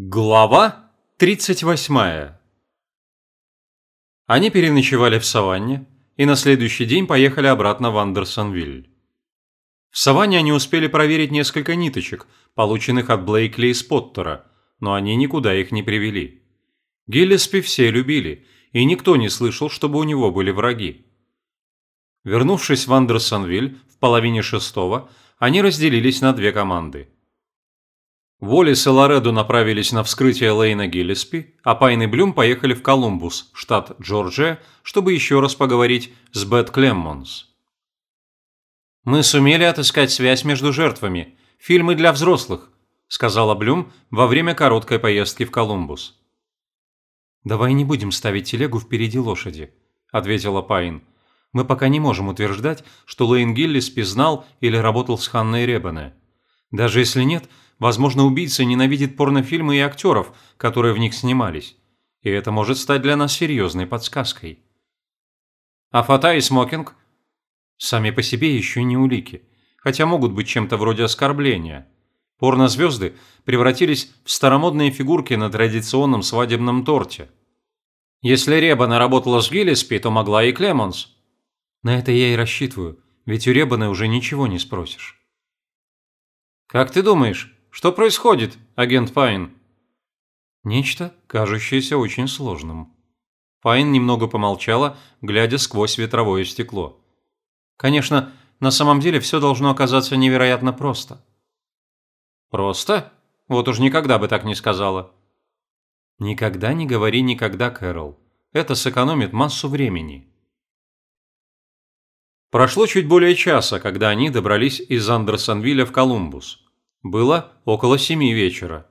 Глава 38 Они переночевали в саванне и на следующий день поехали обратно в Андерсонвиль. В саванне они успели проверить несколько ниточек, полученных от Блейкли и Споттера, но они никуда их не привели. Гиллеспи все любили, и никто не слышал, чтобы у него были враги. Вернувшись в Андерсонвиль в половине шестого, они разделились на две команды – Уоллес и Лоредо направились на вскрытие Лейна Гиллеспи, а Пайн и Блюм поехали в Колумбус, штат Джорджия, чтобы еще раз поговорить с Бет Клеммонс. «Мы сумели отыскать связь между жертвами. Фильмы для взрослых», – сказала Блюм во время короткой поездки в Колумбус. «Давай не будем ставить телегу впереди лошади», – ответила Пайн. «Мы пока не можем утверждать, что Лейн Гиллеспи знал или работал с Ханной Ребане. Даже если нет – Возможно, убийца ненавидит порнофильмы и актеров, которые в них снимались. И это может стать для нас серьезной подсказкой. А фата и смокинг? Сами по себе еще не улики, хотя могут быть чем-то вроде оскорбления. Порнозвезды превратились в старомодные фигурки на традиционном свадебном торте. Если Ребана работала с Гиллеспи, то могла и Клемонс. На это я и рассчитываю, ведь у Ребаны уже ничего не спросишь. «Как ты думаешь, что происходит, агент Пайн?» Нечто, кажущееся очень сложным. Пайн немного помолчала, глядя сквозь ветровое стекло. Конечно, на самом деле все должно оказаться невероятно просто. «Просто? Вот уж никогда бы так не сказала». «Никогда не говори никогда, Кэрол. Это сэкономит массу времени». Прошло чуть более часа, когда они добрались из Андерсонвилля в Колумбус. Было около семи вечера.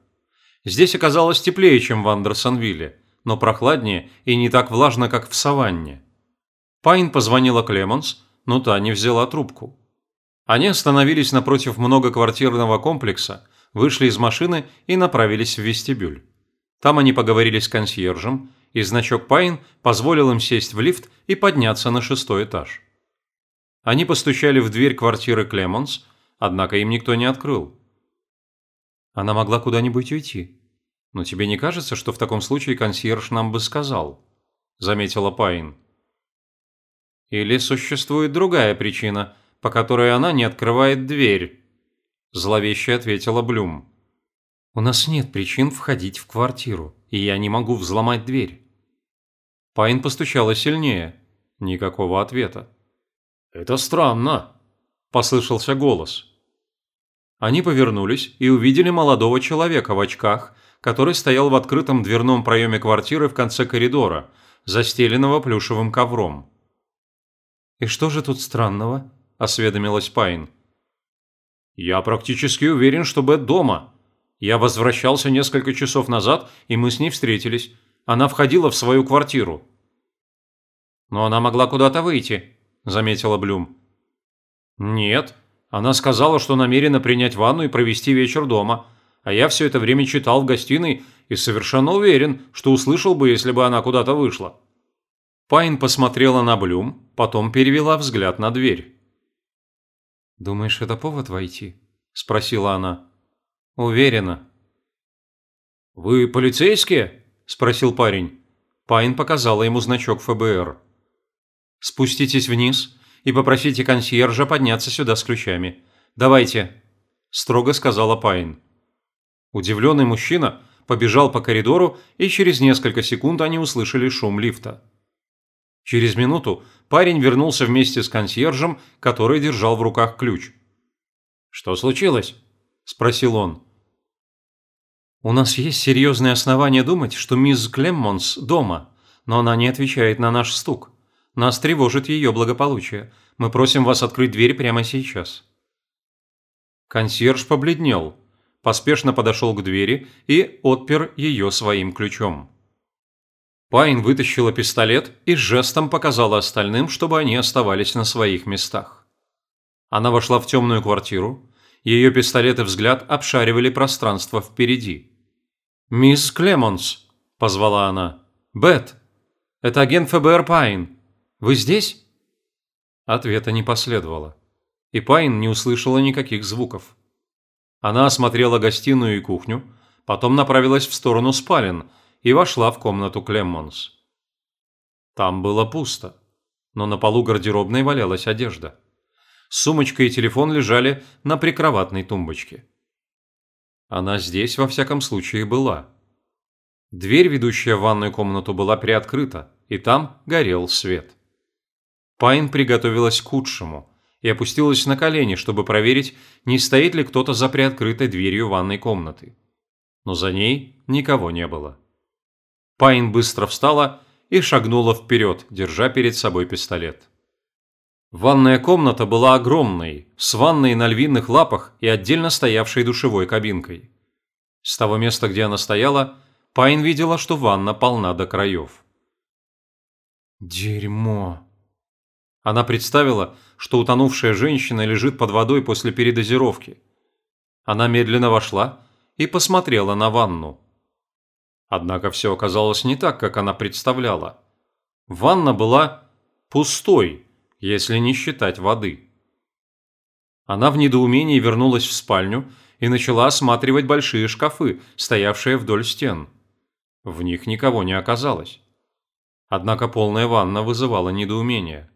Здесь оказалось теплее, чем в Андерсонвилле, но прохладнее и не так влажно, как в саванне. Пайн позвонила Клемонс, но та не взяла трубку. Они остановились напротив многоквартирного комплекса, вышли из машины и направились в вестибюль. Там они поговорили с консьержем, и значок Пайн позволил им сесть в лифт и подняться на шестой этаж. Они постучали в дверь квартиры Клемонс, однако им никто не открыл. Она могла куда-нибудь уйти. Но тебе не кажется, что в таком случае консьерж нам бы сказал?» – заметила Пайн. «Или существует другая причина, по которой она не открывает дверь?» – зловеще ответила Блюм. «У нас нет причин входить в квартиру, и я не могу взломать дверь». Пайн постучала сильнее. Никакого ответа. «Это странно», – послышался голос. Они повернулись и увидели молодого человека в очках, который стоял в открытом дверном проеме квартиры в конце коридора, застеленного плюшевым ковром. «И что же тут странного?» – осведомилась Пайн. «Я практически уверен, что Бет дома. Я возвращался несколько часов назад, и мы с ней встретились. Она входила в свою квартиру». «Но она могла куда-то выйти», – заметила Блюм. «Нет, она сказала, что намерена принять ванну и провести вечер дома, а я все это время читал в гостиной и совершенно уверен, что услышал бы, если бы она куда-то вышла». Пайн посмотрела на Блюм, потом перевела взгляд на дверь. «Думаешь, это повод войти?» – спросила она. «Уверена». «Вы полицейские?» – спросил парень. Пайн показала ему значок ФБР. «Спуститесь вниз и попросите консьержа подняться сюда с ключами. Давайте», – строго сказала Пайн. Удивленный мужчина побежал по коридору, и через несколько секунд они услышали шум лифта. Через минуту парень вернулся вместе с консьержем, который держал в руках ключ. «Что случилось?» – спросил он. «У нас есть серьезные основания думать, что мисс Клеммонс дома, но она не отвечает на наш стук. Нас тревожит ее благополучие. Мы просим вас открыть дверь прямо сейчас». Консьерж побледнел, поспешно подошел к двери и отпер ее своим ключом. Пайн вытащила пистолет и жестом показала остальным, чтобы они оставались на своих местах. Она вошла в темную квартиру, ее пистолет и взгляд обшаривали пространство впереди. «Мисс Клемонс», – позвала она. «Бет, это агент ФБР Пайн. Вы здесь?» Ответа не последовало. И Пайн не услышала никаких звуков. Она осмотрела гостиную и кухню, потом направилась в сторону спален и вошла в комнату Клеммонс. Там было пусто, но на полу гардеробной валялась одежда. Сумочка и телефон лежали на прикроватной тумбочке. Она здесь, во всяком случае, была. Дверь, ведущая в ванную комнату, была приоткрыта, и там горел свет. Пайн приготовилась к худшему и опустилась на колени, чтобы проверить, не стоит ли кто-то за приоткрытой дверью ванной комнаты. Но за ней никого не было. Пайн быстро встала и шагнула вперед, держа перед собой пистолет. Ванная комната была огромной, с ванной на львиных лапах и отдельно стоявшей душевой кабинкой. С того места, где она стояла, Пайн видела, что ванна полна до краев. «Дерьмо!» Она представила, что утонувшая женщина лежит под водой после передозировки. Она медленно вошла и посмотрела на ванну. Однако все оказалось не так, как она представляла. Ванна была пустой, если не считать воды. Она в недоумении вернулась в спальню и начала осматривать большие шкафы, стоявшие вдоль стен. В них никого не оказалось. Однако полная ванна вызывала недоумение.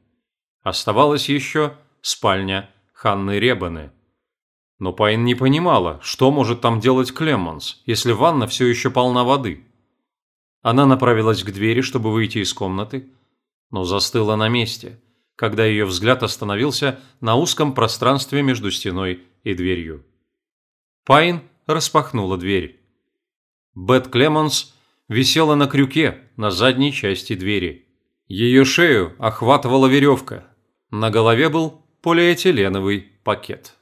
Оставалась еще спальня Ханны Ребаны. Но Пайн не понимала, что может там делать Клеммонс, если ванна все еще полна воды. Она направилась к двери, чтобы выйти из комнаты, но застыла на месте, когда ее взгляд остановился на узком пространстве между стеной и дверью. Пайн распахнула дверь. Бет Клеммонс висела на крюке на задней части двери. Ее шею охватывала веревка. На голове был полиэтиленовый пакет.